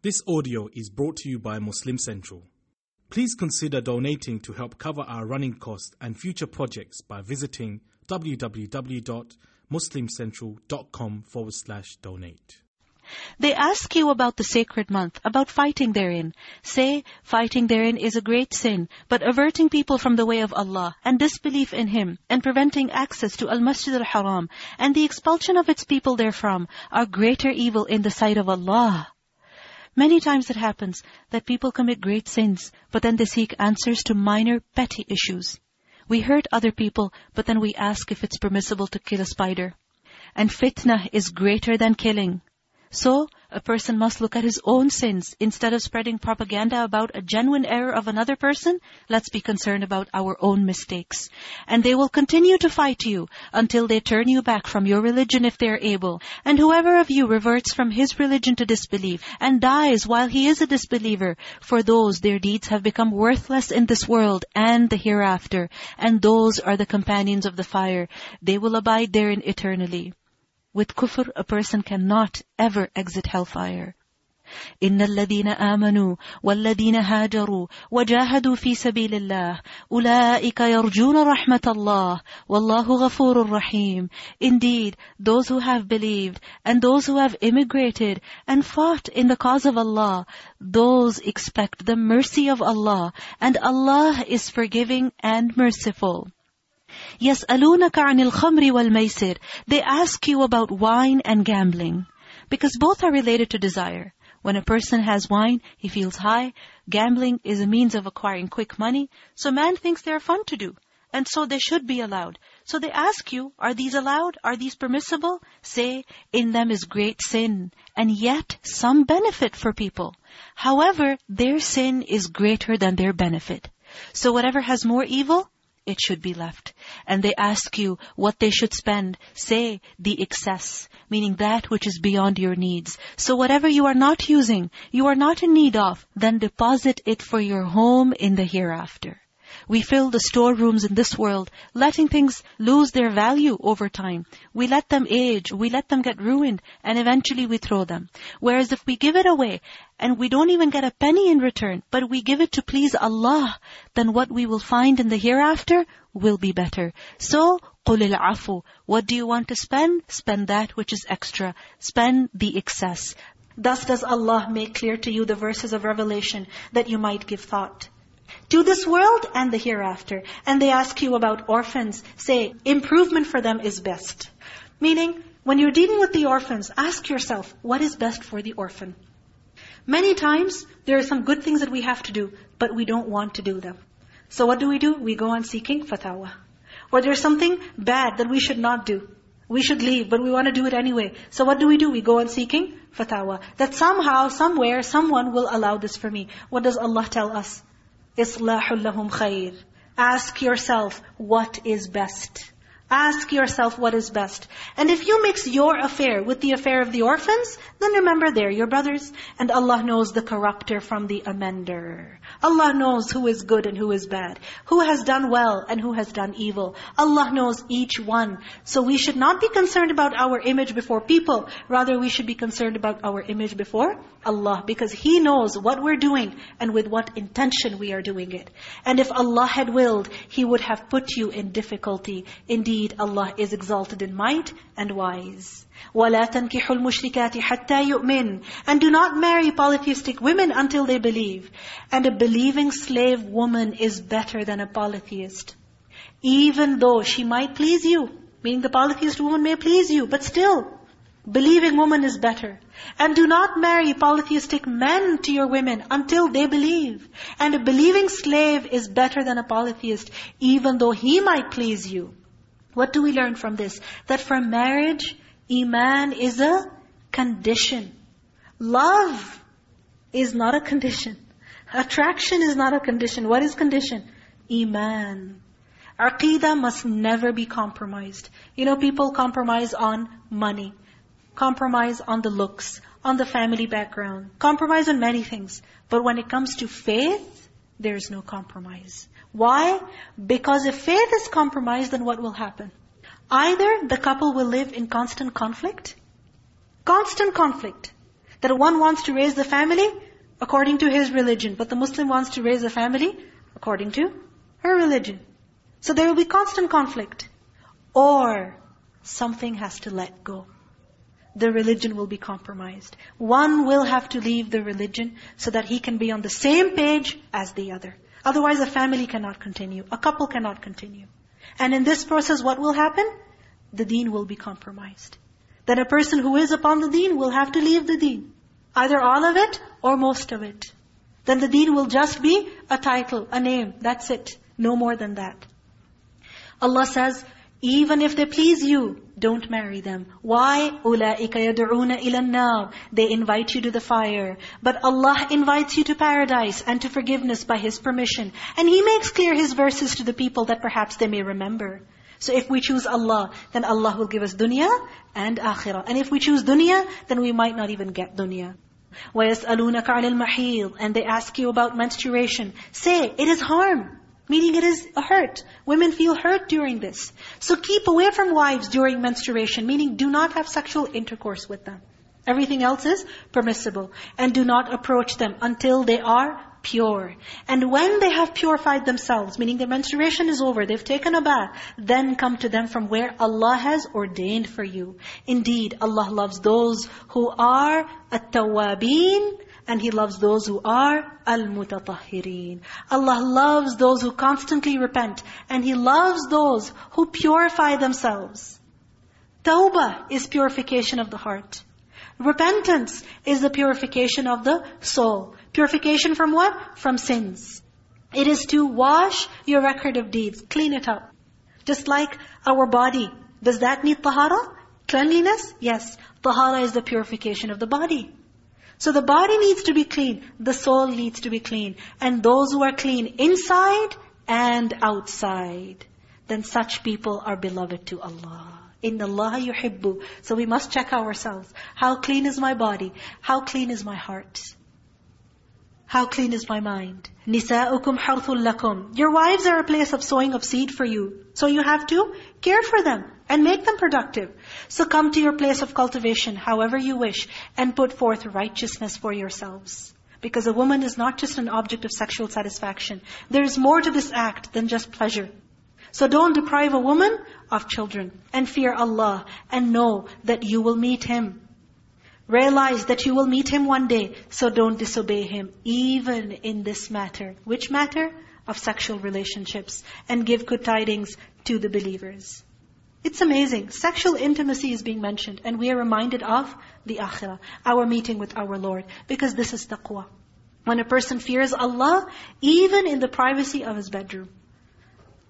This audio is brought to you by Muslim Central. Please consider donating to help cover our running costs and future projects by visiting www.muslimcentral.com forward slash donate. They ask you about the sacred month, about fighting therein. Say, fighting therein is a great sin, but averting people from the way of Allah and disbelief in Him and preventing access to Al-Masjid al-Haram and the expulsion of its people therefrom are greater evil in the sight of Allah. Many times it happens that people commit great sins, but then they seek answers to minor, petty issues. We hurt other people, but then we ask if it's permissible to kill a spider. And fitna is greater than killing. So, a person must look at his own sins. Instead of spreading propaganda about a genuine error of another person, let's be concerned about our own mistakes. And they will continue to fight you until they turn you back from your religion if they are able. And whoever of you reverts from his religion to disbelief and dies while he is a disbeliever, for those their deeds have become worthless in this world and the hereafter. And those are the companions of the fire. They will abide therein eternally. With kufr, a person cannot ever exit hellfire. إن الذين آمنوا والذين هاجروا وجاهدوا في سبيل الله أولئك يرجون رحمة الله والله غفور رحيم Indeed, those who have believed and those who have immigrated and fought in the cause of Allah, those expect the mercy of Allah and Allah is forgiving and merciful. يَسْأَلُونَكَ عَنِ الْخَمْرِ وَالْمَيْسِرِ They ask you about wine and gambling. Because both are related to desire. When a person has wine, he feels high. Gambling is a means of acquiring quick money. So man thinks they're fun to do. And so they should be allowed. So they ask you, are these allowed? Are these permissible? Say, in them is great sin. And yet some benefit for people. However, their sin is greater than their benefit. So whatever has more evil, it should be left. And they ask you what they should spend. Say the excess, meaning that which is beyond your needs. So whatever you are not using, you are not in need of, then deposit it for your home in the hereafter. We fill the storerooms in this world, letting things lose their value over time. We let them age, we let them get ruined, and eventually we throw them. Whereas if we give it away, and we don't even get a penny in return, but we give it to please Allah, then what we will find in the hereafter will be better. So, قُلِ الْعَفُ What do you want to spend? Spend that which is extra. Spend the excess. Thus does Allah make clear to you the verses of Revelation that you might give thought to this world and the hereafter. And they ask you about orphans. Say, improvement for them is best. Meaning, when you're dealing with the orphans, ask yourself, what is best for the orphan? Many times, there are some good things that we have to do, but we don't want to do them. So what do we do? We go on seeking fatwa. Or there's something bad that we should not do. We should leave, but we want to do it anyway. So what do we do? We go on seeking fatwa. That somehow, somewhere, someone will allow this for me. What does Allah tell us? إِصْلَاحُ لَهُمْ خَيْرٌ Ask yourself what is best. Ask yourself what is best. And if you mix your affair with the affair of the orphans, then remember they're your brothers. And Allah knows the corrupter from the amender. Allah knows who is good and who is bad. Who has done well and who has done evil. Allah knows each one. So we should not be concerned about our image before people. Rather, we should be concerned about our image before Allah. Because He knows what we're doing and with what intention we are doing it. And if Allah had willed, He would have put you in difficulty. Indeed, Allah is exalted in might and wise. وَلَا تَنْكِحُوا الْمُشْرِكَاتِ حَتَّى يُؤْمِنْ And do not marry polytheistic women until they believe. And a believing slave woman is better than a polytheist. Even though she might please you, meaning the polytheist woman may please you, but still, believing woman is better. And do not marry polytheistic men to your women until they believe. And a believing slave is better than a polytheist, even though he might please you. What do we learn from this? That for marriage, Iman is a condition. Love is not a condition. Attraction is not a condition. What is condition? Iman. Aqidah must never be compromised. You know, people compromise on money. Compromise on the looks, on the family background. Compromise on many things. But when it comes to faith, there is no compromise. Why? Because if faith is compromised, then what will happen? Either the couple will live in constant conflict, constant conflict. That one wants to raise the family according to his religion, but the Muslim wants to raise the family according to her religion. So there will be constant conflict. Or something has to let go. The religion will be compromised. One will have to leave the religion so that he can be on the same page as the other. Otherwise a family cannot continue. A couple cannot continue. And in this process what will happen? The deen will be compromised. Then a person who is upon the deen will have to leave the deen. Either all of it or most of it. Then the deen will just be a title, a name. That's it. No more than that. Allah says, even if they please you, don't marry them. Why? أُولَٰئِكَ يَدْعُونَ إِلَى النَّارِ They invite you to the fire. But Allah invites you to paradise and to forgiveness by His permission. And He makes clear His verses to the people that perhaps they may remember. So if we choose Allah, then Allah will give us dunya and akhirah. And if we choose dunya, then we might not even get dunya. وَيَسْأَلُونَكَ عَلِ الْمَحِيضِ And they ask you about menstruation. Say, it is harm. Meaning it is a hurt. Women feel hurt during this. So keep away from wives during menstruation, meaning do not have sexual intercourse with them. Everything else is permissible. And do not approach them until they are pure. And when they have purified themselves, meaning their menstruation is over, they've taken a bath, then come to them from where Allah has ordained for you. Indeed, Allah loves those who are at-tawwabin, and He loves those who are al-mutatahhirin. Allah loves those who constantly repent. And He loves those who purify themselves. Tawbah is purification of the heart. Repentance is the purification of the soul. Purification from what? From sins. It is to wash your record of deeds, clean it up. Just like our body. Does that need tahara? Cleanliness? Yes. Tahara is the purification of the body. So the body needs to be clean. The soul needs to be clean. And those who are clean inside and outside, then such people are beloved to Allah. In Allah yuhibbu. So we must check ourselves. How clean is my body? How clean is my heart? How clean is my mind? نِسَاؤُكُمْ حَرْثٌ لَكُمْ Your wives are a place of sowing of seed for you. So you have to care for them and make them productive. So come to your place of cultivation however you wish and put forth righteousness for yourselves. Because a woman is not just an object of sexual satisfaction. There is more to this act than just pleasure. So don't deprive a woman of children and fear Allah and know that you will meet Him. Realize that you will meet Him one day, so don't disobey Him, even in this matter. Which matter? Of sexual relationships. And give good tidings to the believers. It's amazing. Sexual intimacy is being mentioned, and we are reminded of the akhirah, our meeting with our Lord, because this is taqwa. When a person fears Allah, even in the privacy of his bedroom,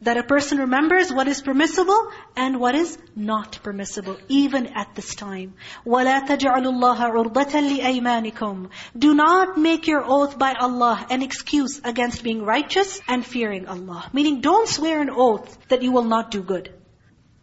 that a person remembers what is permissible and what is not permissible, even at this time. وَلَا تَجْعَلُ اللَّهَ عُرْضَةً لِأَيْمَانِكُمْ Do not make your oath by Allah an excuse against being righteous and fearing Allah. Meaning, don't swear an oath that you will not do good.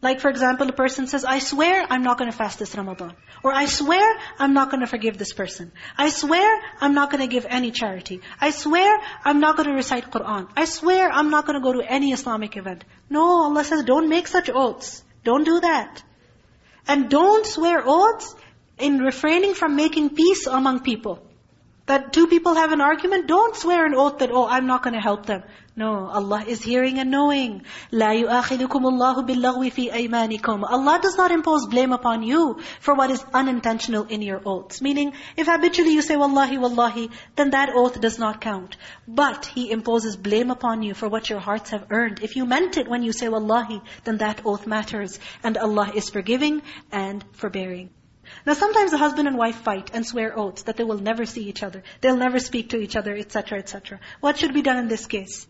Like for example, a person says, I swear I'm not going to fast this Ramadan. Or I swear I'm not going to forgive this person. I swear I'm not going to give any charity. I swear I'm not going to recite Qur'an. I swear I'm not going to go to any Islamic event. No, Allah says, don't make such oaths. Don't do that. And don't swear oaths in refraining from making peace among people. That two people have an argument, don't swear an oath that, oh, I'm not going to help them. No, Allah is hearing and knowing. لَا يُؤَخِذُكُمُ اللَّهُ بِاللَّغْوِ فِي أَيْمَانِكُمْ Allah does not impose blame upon you for what is unintentional in your oaths. Meaning, if habitually you say, Wallahi, Wallahi, then that oath does not count. But He imposes blame upon you for what your hearts have earned. If you meant it when you say Wallahi, then that oath matters. And Allah is forgiving and forbearing. Now sometimes a husband and wife fight and swear oaths that they will never see each other. They'll never speak to each other, etc., etc. What should be done in this case?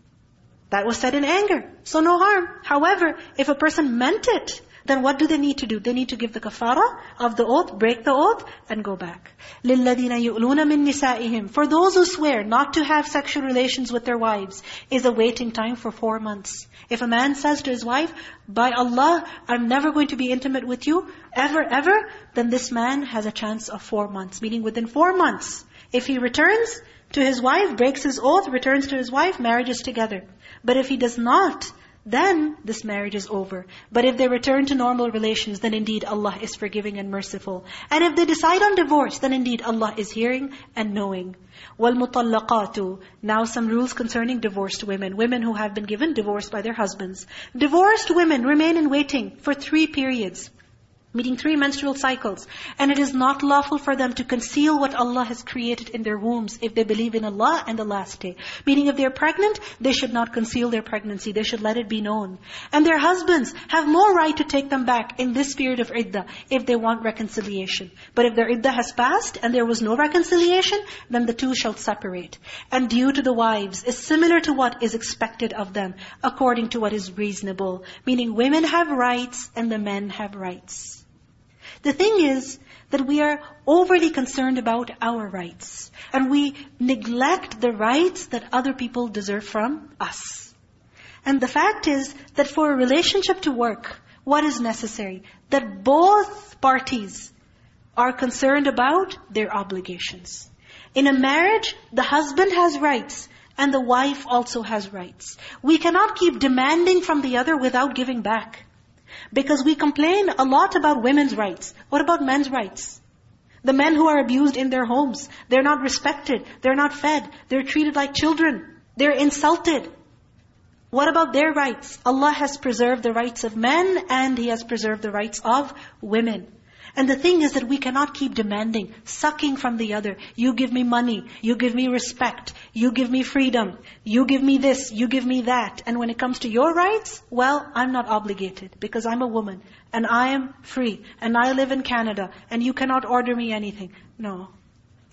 That was said in anger. So no harm. However, if a person meant it, then what do they need to do? They need to give the kafara of the oath, break the oath, and go back. لِلَّذِينَ يُؤْلُونَ مِن نِسَائِهِمْ For those who swear not to have sexual relations with their wives, is a waiting time for four months. If a man says to his wife, by Allah, I'm never going to be intimate with you, ever, ever, then this man has a chance of four months. Meaning within four months, if he returns to his wife, breaks his oath, returns to his wife, marriage is together. But if he does not, then this marriage is over. But if they return to normal relations, then indeed Allah is forgiving and merciful. And if they decide on divorce, then indeed Allah is hearing and knowing. وَالْمُطَلَّقَاتُ Now some rules concerning divorced women. Women who have been given divorce by their husbands. Divorced women remain in waiting for three periods meeting three menstrual cycles. And it is not lawful for them to conceal what Allah has created in their wombs if they believe in Allah and the last day. Meaning if they're pregnant, they should not conceal their pregnancy. They should let it be known. And their husbands have more right to take them back in this period of iddah if they want reconciliation. But if their iddah has passed and there was no reconciliation, then the two shall separate. And due to the wives is similar to what is expected of them according to what is reasonable. Meaning women have rights and the men have rights. The thing is that we are overly concerned about our rights. And we neglect the rights that other people deserve from us. And the fact is that for a relationship to work, what is necessary? That both parties are concerned about their obligations. In a marriage, the husband has rights and the wife also has rights. We cannot keep demanding from the other without giving back. Because we complain a lot about women's rights. What about men's rights? The men who are abused in their homes, they're not respected, they're not fed, they're treated like children, they're insulted. What about their rights? Allah has preserved the rights of men and He has preserved the rights of women. And the thing is that we cannot keep demanding, sucking from the other. You give me money, you give me respect, you give me freedom, you give me this, you give me that. And when it comes to your rights, well, I'm not obligated because I'm a woman and I am free and I live in Canada and you cannot order me anything. No.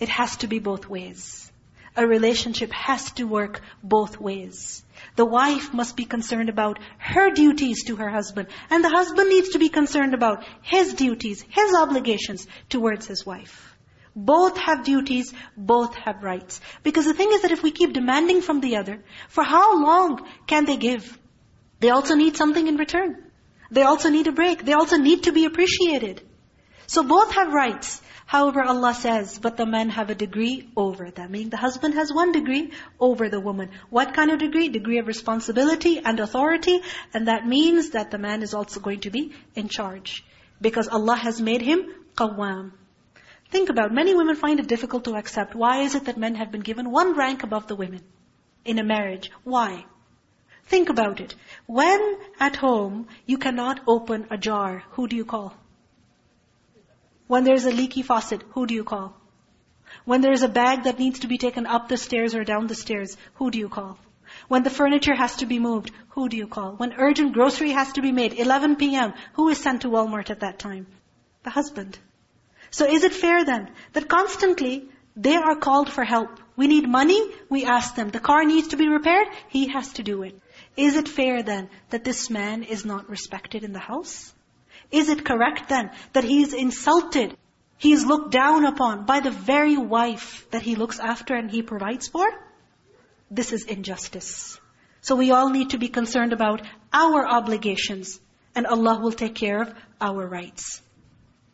It has to be both ways. A relationship has to work both ways. The wife must be concerned about her duties to her husband. And the husband needs to be concerned about his duties, his obligations towards his wife. Both have duties, both have rights. Because the thing is that if we keep demanding from the other, for how long can they give? They also need something in return. They also need a break. They also need to be appreciated. So both have rights. However, Allah says, but the men have a degree over them. Meaning the husband has one degree over the woman. What kind of degree? Degree of responsibility and authority. And that means that the man is also going to be in charge. Because Allah has made him qawwam. Think about, many women find it difficult to accept. Why is it that men have been given one rank above the women in a marriage? Why? Think about it. When at home you cannot open a jar, who do you call? When there's a leaky faucet, who do you call? When there's a bag that needs to be taken up the stairs or down the stairs, who do you call? When the furniture has to be moved, who do you call? When urgent grocery has to be made, 11 p.m., who is sent to Walmart at that time? The husband. So is it fair then that constantly they are called for help? We need money, we ask them. The car needs to be repaired, he has to do it. Is it fair then that this man is not respected in the house? Is it correct then that he is insulted? He is looked down upon by the very wife that he looks after and he provides for? This is injustice. So we all need to be concerned about our obligations and Allah will take care of our rights.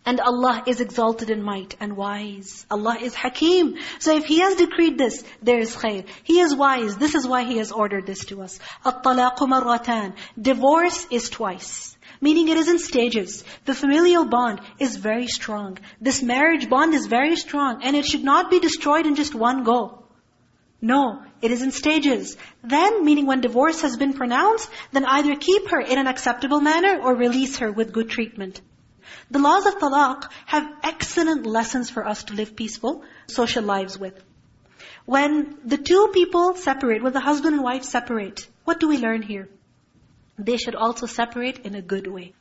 And Allah is exalted in might and wise. Allah is hakim. So if He has decreed this, there is khair. He is wise. This is why He has ordered this to us. الطلاق مرتان. Divorce is twice. Meaning it is in stages. The familial bond is very strong. This marriage bond is very strong. And it should not be destroyed in just one go. No, it is in stages. Then, meaning when divorce has been pronounced, then either keep her in an acceptable manner or release her with good treatment. The laws of talaq have excellent lessons for us to live peaceful social lives with. When the two people separate, when the husband and wife separate, what do we learn here? They should also separate in a good way.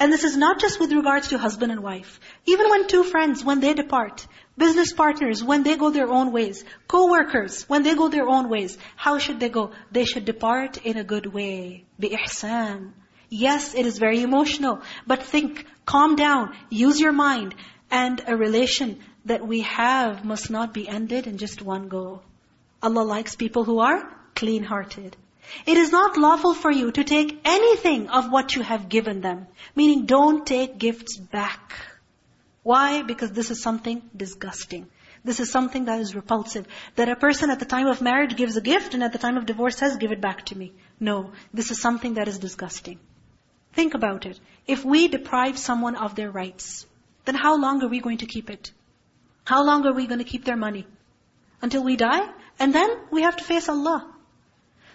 And this is not just with regards to husband and wife. Even when two friends, when they depart, business partners, when they go their own ways, co-workers, when they go their own ways, how should they go? They should depart in a good way. Bi-ihsan. Yes, it is very emotional. But think, calm down, use your mind. And a relation that we have must not be ended in just one go. Allah likes people who are clean-hearted. It is not lawful for you to take anything of what you have given them. Meaning don't take gifts back. Why? Because this is something disgusting. This is something that is repulsive. That a person at the time of marriage gives a gift and at the time of divorce says, give it back to me. No, this is something that is disgusting. Think about it. If we deprive someone of their rights, then how long are we going to keep it? How long are we going to keep their money? Until we die? And then we have to face Allah.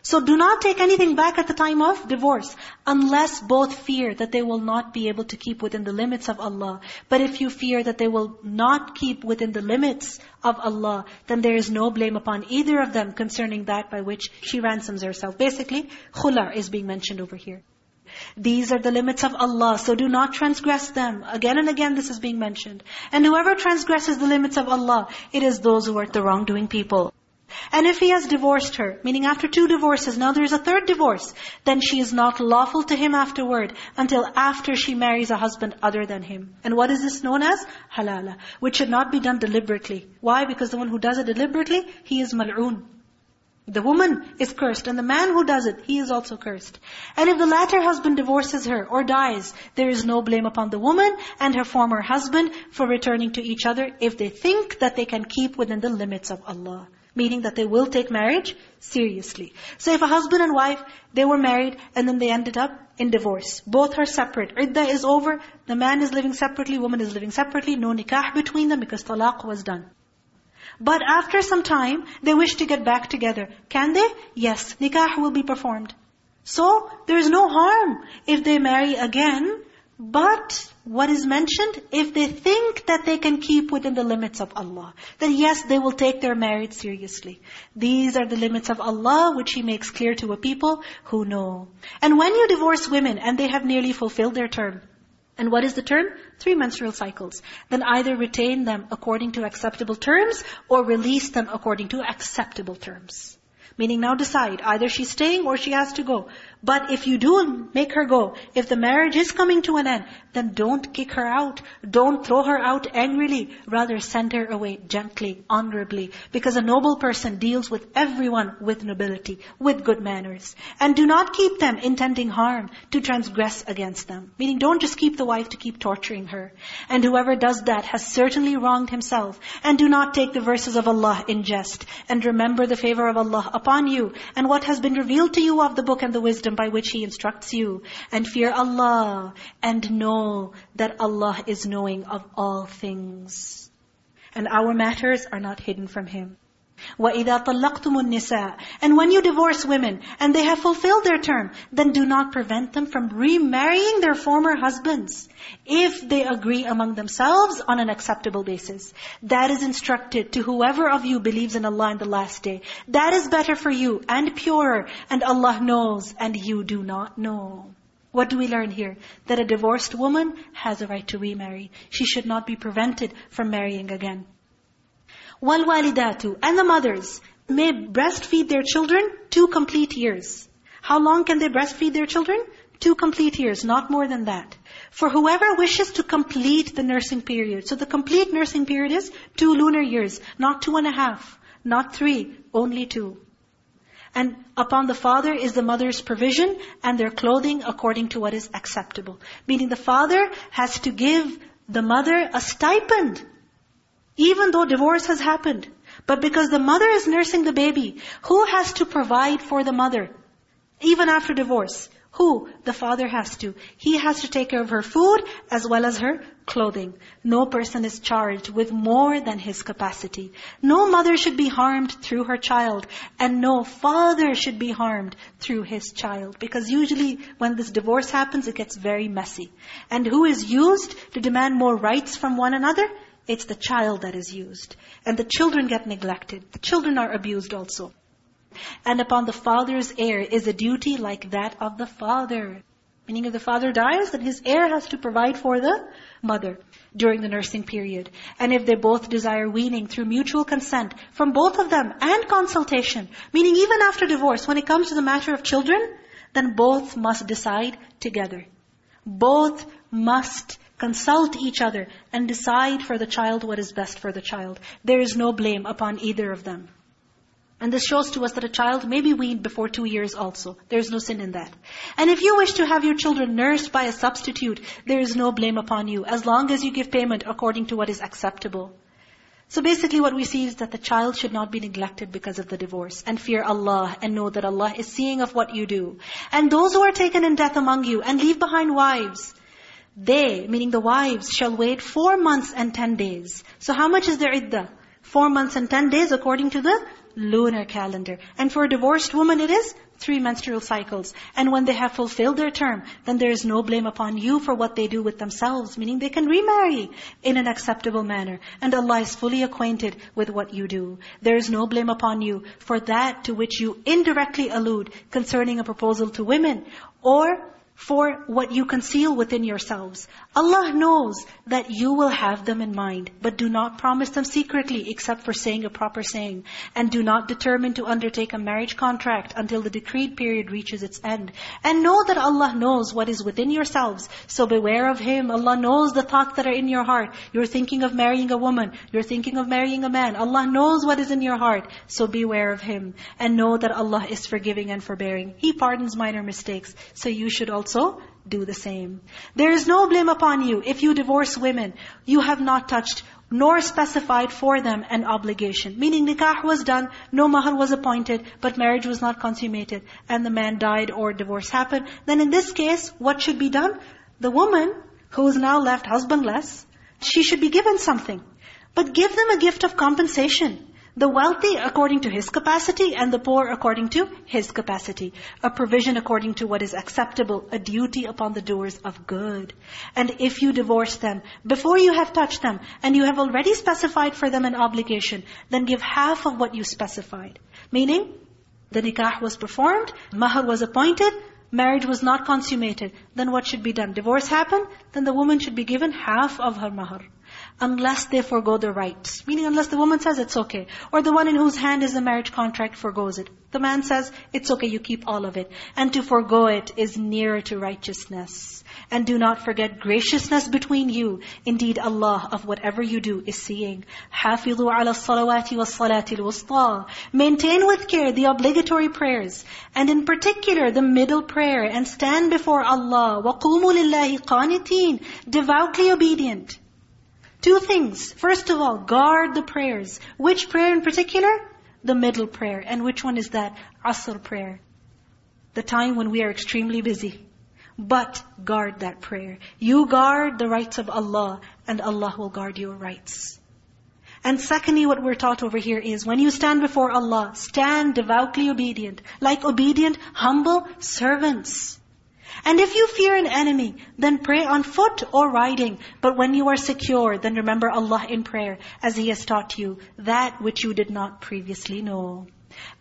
So do not take anything back at the time of divorce unless both fear that they will not be able to keep within the limits of Allah. But if you fear that they will not keep within the limits of Allah, then there is no blame upon either of them concerning that by which she ransoms herself. Basically, khula is being mentioned over here. These are the limits of Allah, so do not transgress them. Again and again this is being mentioned. And whoever transgresses the limits of Allah, it is those who are the wrongdoing people. And if he has divorced her, meaning after two divorces, now there is a third divorce, then she is not lawful to him afterward until after she marries a husband other than him. And what is this known as? Halala. Which should not be done deliberately. Why? Because the one who does it deliberately, he is mal'oon. The woman is cursed, and the man who does it, he is also cursed. And if the latter husband divorces her or dies, there is no blame upon the woman and her former husband for returning to each other if they think that they can keep within the limits of Allah. Meaning that they will take marriage seriously. So if a husband and wife, they were married and then they ended up in divorce. Both are separate. Iddah is over. The man is living separately, woman is living separately. No nikah between them because talaq was done. But after some time, they wish to get back together. Can they? Yes. Nikah will be performed. So, there is no harm if they marry again but what is mentioned, if they think that they can keep within the limits of Allah, then yes, they will take their marriage seriously. These are the limits of Allah which He makes clear to a people who know. And when you divorce women and they have nearly fulfilled their term, and what is the term? Three menstrual cycles. Then either retain them according to acceptable terms or release them according to acceptable terms. Meaning now decide, either she's staying or she has to go. But if you do make her go, if the marriage is coming to an end, then don't kick her out. Don't throw her out angrily. Rather send her away gently, honorably. Because a noble person deals with everyone with nobility, with good manners. And do not keep them intending harm to transgress against them. Meaning don't just keep the wife to keep torturing her. And whoever does that has certainly wronged himself. And do not take the verses of Allah in jest. And remember the favor of Allah upon you and what has been revealed to you of the book and the wisdom wisdom by which He instructs you. And fear Allah and know that Allah is knowing of all things. And our matters are not hidden from Him. وَإِذَا طَلَّقْتُمُ النِّسَاءِ And when you divorce women, and they have fulfilled their term, then do not prevent them from remarrying their former husbands, if they agree among themselves on an acceptable basis. That is instructed to whoever of you believes in Allah in the last day. That is better for you and purer, and Allah knows, and you do not know. What do we learn here? That a divorced woman has a right to remarry. She should not be prevented from marrying again. وَالْوَالِدَاتُ And the mothers may breastfeed their children two complete years. How long can they breastfeed their children? Two complete years, not more than that. For whoever wishes to complete the nursing period. So the complete nursing period is two lunar years, not two and a half, not three, only two. And upon the father is the mother's provision and their clothing according to what is acceptable. Meaning the father has to give the mother a stipend even though divorce has happened. But because the mother is nursing the baby, who has to provide for the mother? Even after divorce. Who? The father has to. He has to take care of her food as well as her clothing. No person is charged with more than his capacity. No mother should be harmed through her child. And no father should be harmed through his child. Because usually when this divorce happens, it gets very messy. And who is used to demand more rights from one another? It's the child that is used. And the children get neglected. The children are abused also. And upon the father's heir is a duty like that of the father. Meaning if the father dies, then his heir has to provide for the mother during the nursing period. And if they both desire weaning through mutual consent from both of them and consultation, meaning even after divorce, when it comes to the matter of children, then both must decide together. Both must consult each other and decide for the child what is best for the child. There is no blame upon either of them. And this shows to us that a child may be weaned before two years also. There is no sin in that. And if you wish to have your children nursed by a substitute, there is no blame upon you, as long as you give payment according to what is acceptable. So basically what we see is that the child should not be neglected because of the divorce. And fear Allah and know that Allah is seeing of what you do. And those who are taken in death among you and leave behind wives, they, meaning the wives, shall wait four months and ten days. So how much is their iddah? Four months and ten days according to the lunar calendar. And for a divorced woman it is three menstrual cycles. And when they have fulfilled their term, then there is no blame upon you for what they do with themselves. Meaning they can remarry in an acceptable manner. And Allah is fully acquainted with what you do. There is no blame upon you for that to which you indirectly allude concerning a proposal to women. Or for what you conceal within yourselves. Allah knows that you will have them in mind, but do not promise them secretly except for saying a proper saying. And do not determine to undertake a marriage contract until the decreed period reaches its end. And know that Allah knows what is within yourselves. So beware of Him. Allah knows the thoughts that are in your heart. You're thinking of marrying a woman. You're thinking of marrying a man. Allah knows what is in your heart. So beware of Him. And know that Allah is forgiving and forbearing. He pardons minor mistakes. So you should also also do the same. There is no blame upon you if you divorce women. You have not touched nor specified for them an obligation. Meaning nikah was done, no mahar was appointed, but marriage was not consummated, and the man died or divorce happened. Then in this case, what should be done? The woman who is now left husbandless, she should be given something. But give them a gift of compensation. The wealthy according to his capacity and the poor according to his capacity. A provision according to what is acceptable, a duty upon the doers of good. And if you divorce them, before you have touched them, and you have already specified for them an obligation, then give half of what you specified. Meaning, the nikah was performed, mahar was appointed, marriage was not consummated. Then what should be done? Divorce happened, then the woman should be given half of her mahar unless they forego their rights. Meaning unless the woman says it's okay. Or the one in whose hand is the marriage contract forgoes it. The man says, it's okay, you keep all of it. And to forego it is nearer to righteousness. And do not forget graciousness between you. Indeed, Allah of whatever you do is seeing. حَافِظُوا عَلَى الصَّلَوَاتِ وَالصَّلَاةِ الْوُسْطَى Maintain with care the obligatory prayers. And in particular, the middle prayer. And stand before Allah. وَقُومُوا لِلَّهِ قَانِتِينَ Devoutly obedient. Two things. First of all, guard the prayers. Which prayer in particular? The middle prayer. And which one is that? Asr prayer. The time when we are extremely busy. But guard that prayer. You guard the rights of Allah and Allah will guard your rights. And secondly, what we're taught over here is when you stand before Allah, stand devoutly obedient. Like obedient, humble servants. And if you fear an enemy, then pray on foot or riding. But when you are secure, then remember Allah in prayer, as He has taught you, that which you did not previously know.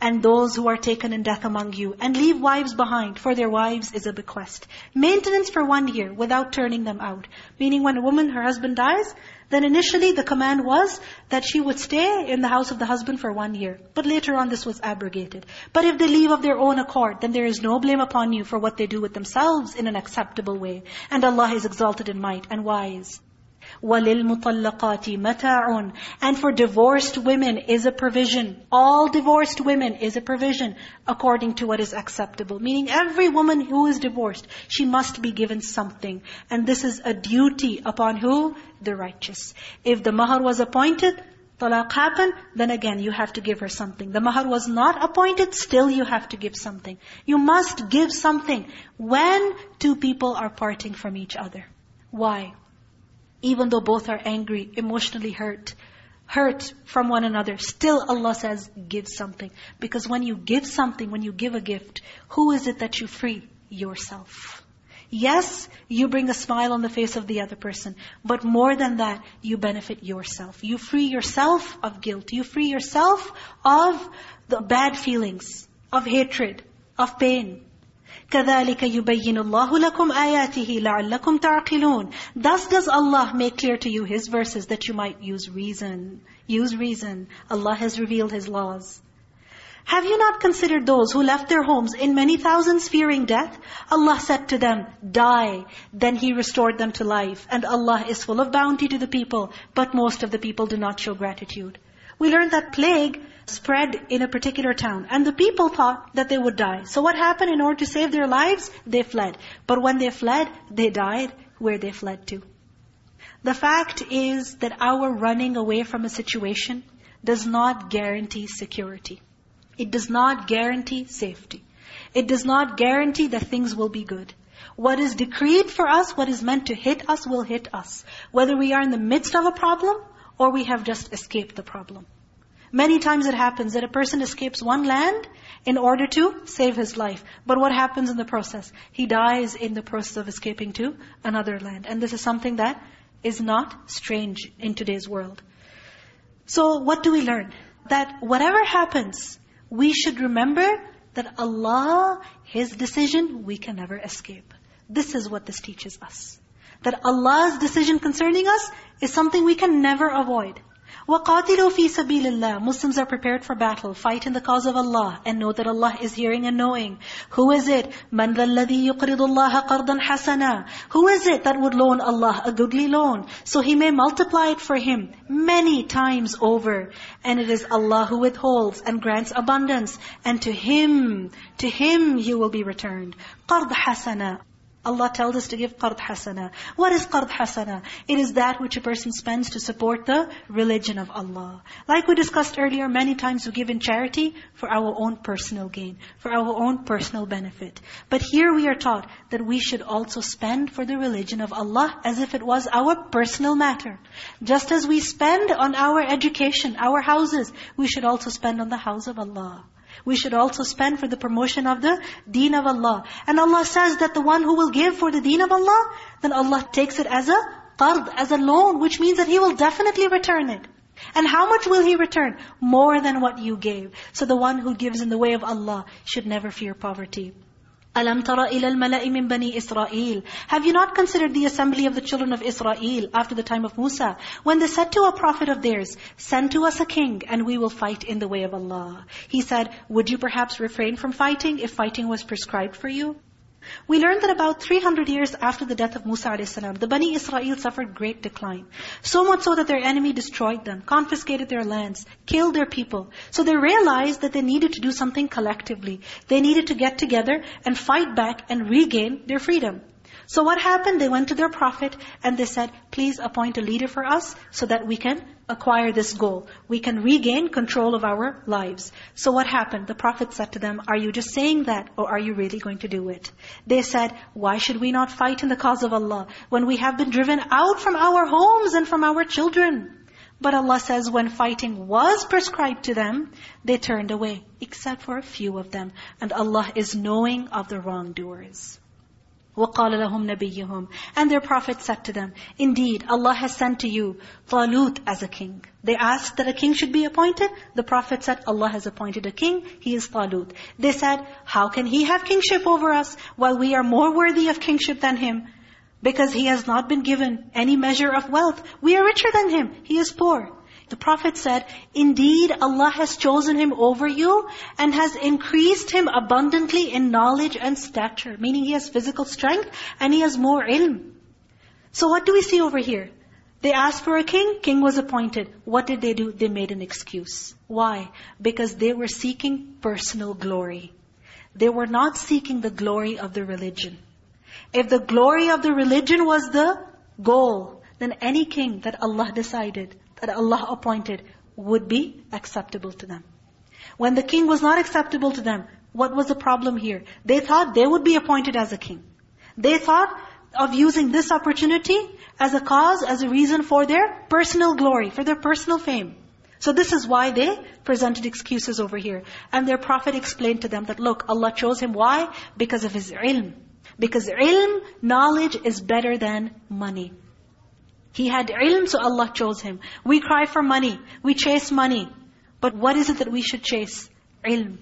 And those who are taken in death among you, and leave wives behind, for their wives is a bequest. Maintenance for one year, without turning them out. Meaning when a woman, her husband dies, then initially the command was that she would stay in the house of the husband for one year. But later on this was abrogated. But if they leave of their own accord, then there is no blame upon you for what they do with themselves in an acceptable way. And Allah is exalted in might and wise. وَلِلْمُطَلَّقَاتِ مَتَاعٌ And for divorced women is a provision. All divorced women is a provision according to what is acceptable. Meaning every woman who is divorced, she must be given something. And this is a duty upon who? The righteous. If the mahar was appointed, talaq happened, then again you have to give her something. The mahar was not appointed, still you have to give something. You must give something when two people are parting from each other. Why? Even though both are angry, emotionally hurt, hurt from one another, still Allah says, give something. Because when you give something, when you give a gift, who is it that you free? Yourself. Yes, you bring a smile on the face of the other person. But more than that, you benefit yourself. You free yourself of guilt. You free yourself of the bad feelings, of hatred, of pain. كَذَلِكَ يُبَيِّنُ اللَّهُ لَكُمْ آيَاتِهِ لَعَلَّكُمْ تَعْقِلُونَ Thus does Allah make clear to you His verses that you might use reason. Use reason. Allah has revealed His laws. Have you not considered those who left their homes in many thousands fearing death? Allah said to them, die. Then He restored them to life. And Allah is full of bounty to the people, but most of the people do not show gratitude. We learned that plague spread in a particular town. And the people thought that they would die. So what happened in order to save their lives? They fled. But when they fled, they died where they fled to. The fact is that our running away from a situation does not guarantee security. It does not guarantee safety. It does not guarantee that things will be good. What is decreed for us, what is meant to hit us, will hit us. Whether we are in the midst of a problem, or we have just escaped the problem. Many times it happens that a person escapes one land in order to save his life. But what happens in the process? He dies in the process of escaping to another land. And this is something that is not strange in today's world. So what do we learn? That whatever happens, we should remember that Allah, His decision, we can never escape. This is what this teaches us That Allah's decision concerning us is something we can never avoid. وَقَاتِلُوا فِي سَبِيلِ اللَّهِ Muslims are prepared for battle. Fight in the cause of Allah. And know that Allah is hearing and knowing. Who is it? مَنْ ذَا الَّذِي يُقْرِضُ اللَّهَ قَرْضًا حَسَنًا Who is it that would loan Allah a goodly loan? So He may multiply it for him many times over. And it is Allah who withholds and grants abundance. And to Him, to Him you will be returned. قَرْض حَسَنًا Allah tells us to give qard hasana. What is qard hasana? It is that which a person spends to support the religion of Allah. Like we discussed earlier, many times we give in charity for our own personal gain, for our own personal benefit. But here we are taught that we should also spend for the religion of Allah as if it was our personal matter. Just as we spend on our education, our houses, we should also spend on the house of Allah. We should also spend for the promotion of the deen of Allah. And Allah says that the one who will give for the deen of Allah, then Allah takes it as a qard, as a loan, which means that He will definitely return it. And how much will He return? More than what you gave. So the one who gives in the way of Allah should never fear poverty. أَلَمْ تَرَ إِلَى الْمَلَئِ مِنْ بَنِي إِسْرَائِيلِ Have you not considered the assembly of the children of Israel after the time of Musa? When they said to a prophet of theirs, Send to us a king and we will fight in the way of Allah. He said, Would you perhaps refrain from fighting if fighting was prescribed for you? We learned that about 300 years after the death of Musa a.s., the Bani Israel suffered great decline. So much so that their enemy destroyed them, confiscated their lands, killed their people. So they realized that they needed to do something collectively. They needed to get together and fight back and regain their freedom. So what happened? They went to their prophet and they said, please appoint a leader for us so that we can acquire this goal. We can regain control of our lives. So what happened? The prophet said to them, are you just saying that or are you really going to do it? They said, why should we not fight in the cause of Allah when we have been driven out from our homes and from our children? But Allah says when fighting was prescribed to them, they turned away, except for a few of them. And Allah is knowing of the wrongdoers. وَقَالَ لَهُمْ نَبِيُّهُمْ And their prophet said to them, Indeed, Allah has sent to you Talut as a king. They asked that a king should be appointed. The prophet said, Allah has appointed a king. He is Talut. They said, how can he have kingship over us while we are more worthy of kingship than him? Because he has not been given any measure of wealth. We are richer than him. He is poor. The Prophet said, Indeed, Allah has chosen him over you and has increased him abundantly in knowledge and stature. Meaning he has physical strength and he has more ilm. So what do we see over here? They asked for a king, king was appointed. What did they do? They made an excuse. Why? Because they were seeking personal glory. They were not seeking the glory of the religion. If the glory of the religion was the goal, then any king that Allah decided that Allah appointed would be acceptable to them. When the king was not acceptable to them, what was the problem here? They thought they would be appointed as a king. They thought of using this opportunity as a cause, as a reason for their personal glory, for their personal fame. So this is why they presented excuses over here. And their prophet explained to them that, look, Allah chose him. Why? Because of his ilm. Because ilm, knowledge is better than money. He had ilm, so Allah chose him. We cry for money. We chase money. But what is it that we should chase? Ilm.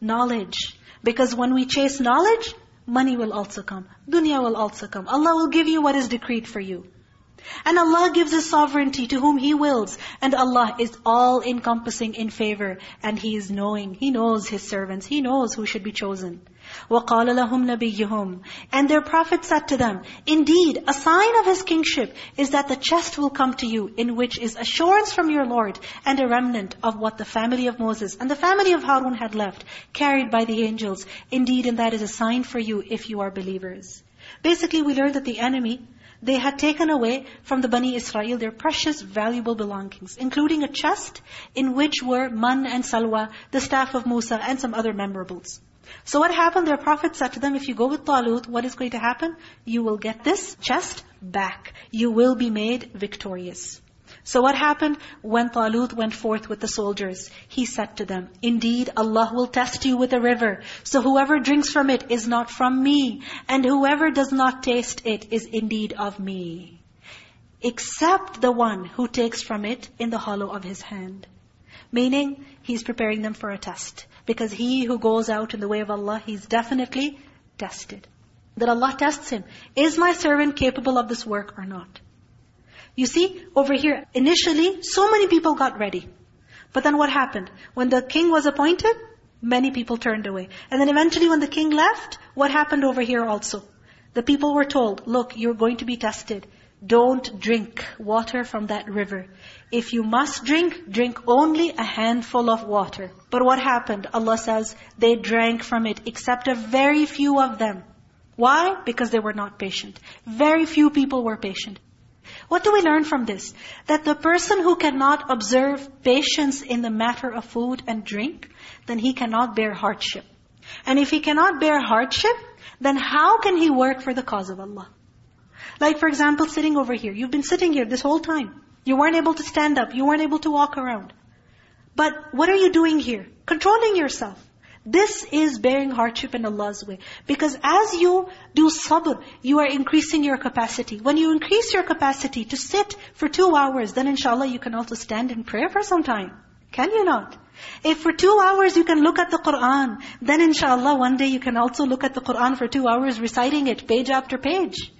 Knowledge. Because when we chase knowledge, money will also come. Dunya will also come. Allah will give you what is decreed for you. And Allah gives His sovereignty to whom He wills. And Allah is all-encompassing in favor. And He is knowing. He knows His servants. He knows who should be chosen. وَقَالَ لَهُمْ نَبِيُّهُمْ And their prophet said to them, Indeed, a sign of His kingship is that the chest will come to you, in which is assurance from your Lord, and a remnant of what the family of Moses and the family of Harun had left, carried by the angels. Indeed, and that is a sign for you if you are believers. Basically, we learned that the enemy they had taken away from the Bani Israel their precious, valuable belongings, including a chest in which were man and salwa, the staff of Musa, and some other memorables. So what happened? Their prophet said to them, if you go with Talut, what is going to happen? You will get this chest back. You will be made victorious. So what happened? When Talut went forth with the soldiers, he said to them, Indeed, Allah will test you with a river. So whoever drinks from it is not from me. And whoever does not taste it is indeed of me. Except the one who takes from it in the hollow of his hand. Meaning, he's preparing them for a test. Because he who goes out in the way of Allah, he's definitely tested. That Allah tests him. Is my servant capable of this work or not? You see, over here, initially, so many people got ready. But then what happened? When the king was appointed, many people turned away. And then eventually when the king left, what happened over here also? The people were told, look, you're going to be tested. Don't drink water from that river. If you must drink, drink only a handful of water. But what happened? Allah says, they drank from it, except a very few of them. Why? Because they were not patient. Very few people were patient. What do we learn from this? That the person who cannot observe patience in the matter of food and drink, then he cannot bear hardship. And if he cannot bear hardship, then how can he work for the cause of Allah? Like for example, sitting over here. You've been sitting here this whole time. You weren't able to stand up. You weren't able to walk around. But what are you doing here? Controlling yourself. This is bearing hardship in Allah's way. Because as you do sabr, you are increasing your capacity. When you increase your capacity to sit for two hours, then inshallah you can also stand in prayer for some time. Can you not? If for two hours you can look at the Qur'an, then inshallah one day you can also look at the Qur'an for two hours reciting it page after page.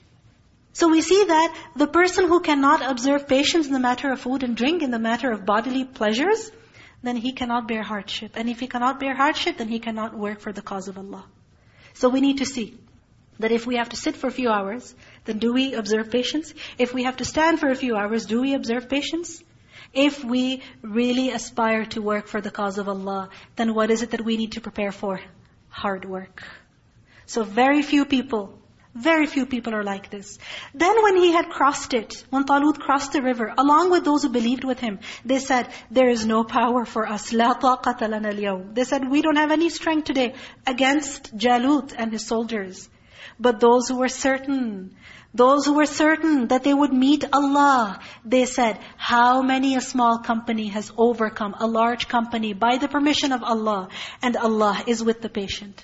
So we see that the person who cannot observe patience in the matter of food and drink, in the matter of bodily pleasures, then he cannot bear hardship. And if he cannot bear hardship, then he cannot work for the cause of Allah. So we need to see that if we have to sit for a few hours, then do we observe patience? If we have to stand for a few hours, do we observe patience? If we really aspire to work for the cause of Allah, then what is it that we need to prepare for? Hard work. So very few people very few people are like this. Then when he had crossed it, when Talut crossed the river, along with those who believed with him, they said, there is no power for us. لَا طَاقَةَ لَنَا الْيَوْمِ They said, we don't have any strength today against Jalut and his soldiers. But those who were certain, those who were certain that they would meet Allah, they said, how many a small company has overcome a large company by the permission of Allah, and Allah is with the patient.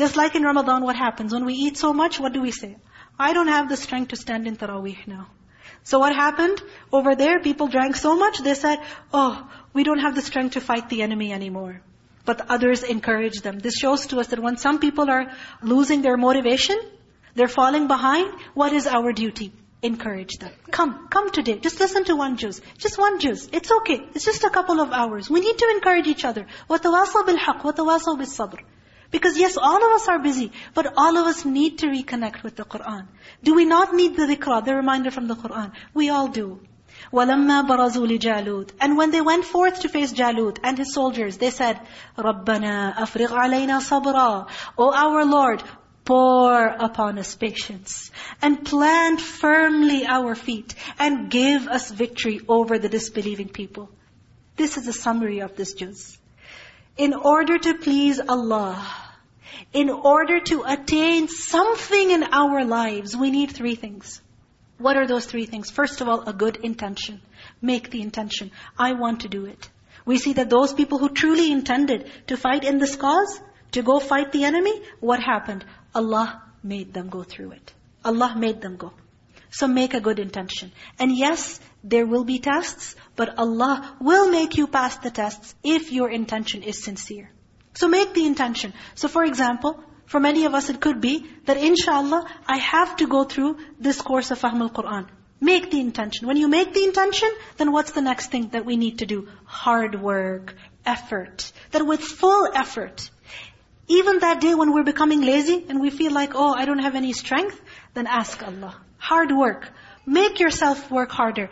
Just like in Ramadan, what happens? When we eat so much, what do we say? I don't have the strength to stand in Taraweeh now. So what happened? Over there, people drank so much, they said, oh, we don't have the strength to fight the enemy anymore. But others encourage them. This shows to us that when some people are losing their motivation, they're falling behind, what is our duty? Encourage them. Come, come today. Just listen to one juz. Just one juz. It's okay. It's just a couple of hours. We need to encourage each other. وَتَوَاصَوْ بِالْحَقِّ وَتَوَاصَوْ بِالصَّبْرِ because yes, all of us are busy, but all of us need to reconnect with the Qur'an. Do we not need the dhikra, the reminder from the Qur'an? We all do. وَلَمَّا بَرَزُوا لِجَالُوتَ And when they went forth to face Jalut and his soldiers, they said, رَبَّنَا أَفْرِغْ عَلَيْنَا صَبْرًا O our Lord, pour upon us patience and plant firmly our feet and give us victory over the disbelieving people. This is a summary of this juz. In order to please Allah, in order to attain something in our lives, we need three things. What are those three things? First of all, a good intention. Make the intention. I want to do it. We see that those people who truly intended to fight in this cause, to go fight the enemy, what happened? Allah made them go through it. Allah made them go. So make a good intention. And yes, there will be tests, but Allah will make you pass the tests if your intention is sincere. So make the intention. So for example, for many of us it could be that inshallah, I have to go through this course of Fahm al-Quran. Make the intention. When you make the intention, then what's the next thing that we need to do? Hard work, effort. That with full effort, even that day when we're becoming lazy and we feel like, oh, I don't have any strength, then ask Allah. Hard work. Make yourself work harder.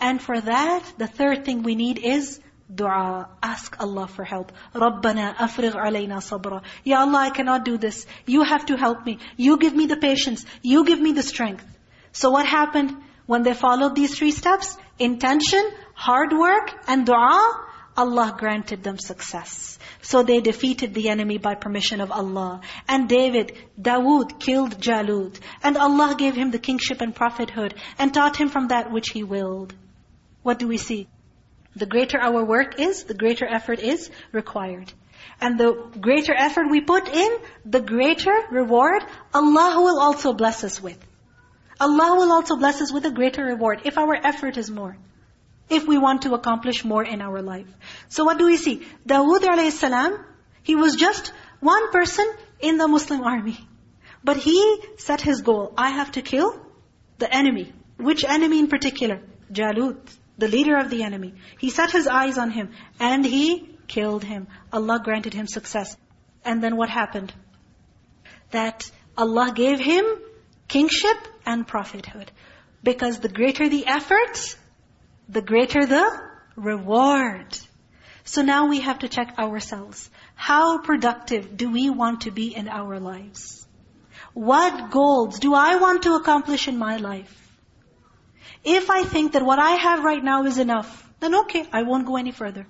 And for that, the third thing we need is dua. Ask Allah for help. رَبَّنَا أَفْرِغْ عَلَيْنَا صَبْرًا Ya Allah, I cannot do this. You have to help me. You give me the patience. You give me the strength. So what happened when they followed these three steps? Intention, hard work, and dua. Allah granted them success. So they defeated the enemy by permission of Allah. And David, Dawood killed Jalut. And Allah gave him the kingship and prophethood and taught him from that which He willed. What do we see? The greater our work is, the greater effort is required. And the greater effort we put in, the greater reward Allah will also bless us with. Allah will also bless us with a greater reward if our effort is more. If we want to accomplish more in our life. So what do we see? Dawood a.s. he was just one person in the Muslim army. But he set his goal. I have to kill the enemy. Which enemy in particular? Jalut, the leader of the enemy. He set his eyes on him and he killed him. Allah granted him success. And then what happened? That Allah gave him kingship and prophethood. Because the greater the efforts, the greater the reward. So now we have to check ourselves. How productive do we want to be in our lives? What goals do I want to accomplish in my life? If I think that what I have right now is enough, then okay, I won't go any further.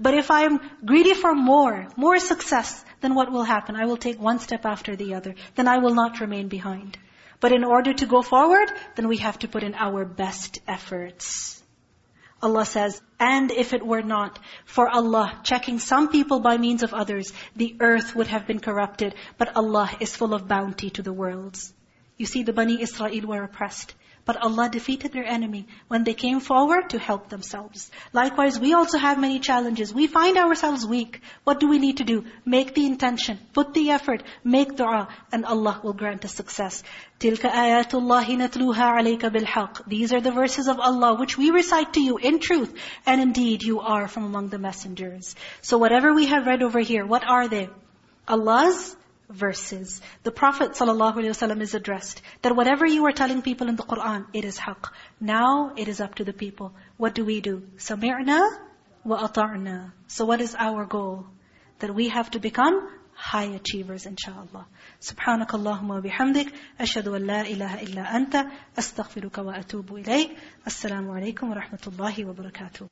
But if I'm greedy for more, more success, then what will happen? I will take one step after the other. Then I will not remain behind. But in order to go forward, then we have to put in our best efforts. Allah says, and if it were not for Allah checking some people by means of others, the earth would have been corrupted. But Allah is full of bounty to the worlds. You see, the Bani Israel were oppressed. But Allah defeated their enemy when they came forward to help themselves. Likewise, we also have many challenges. We find ourselves weak. What do we need to do? Make the intention, put the effort, make dua, and Allah will grant us success. تِلْكَ آيَاتُ اللَّهِ نَتْلُوهَا عَلَيْكَ بِالْحَقِّ These are the verses of Allah which we recite to you in truth. And indeed, you are from among the messengers. So whatever we have read over here, what are they? Allah's verses. The Prophet ﷺ is addressed that whatever you are telling people in the Qur'an, it is haqq. Now it is up to the people. What do we do? سَمِعْنَا وَأَطَعْنَا So what is our goal? That we have to become high achievers inshallah. سبحانك اللهم وبحمدك أشهد أن لا إله إلا أنت أستغفرك وأتوب إليك السلام عليكم ورحمة الله وبركاته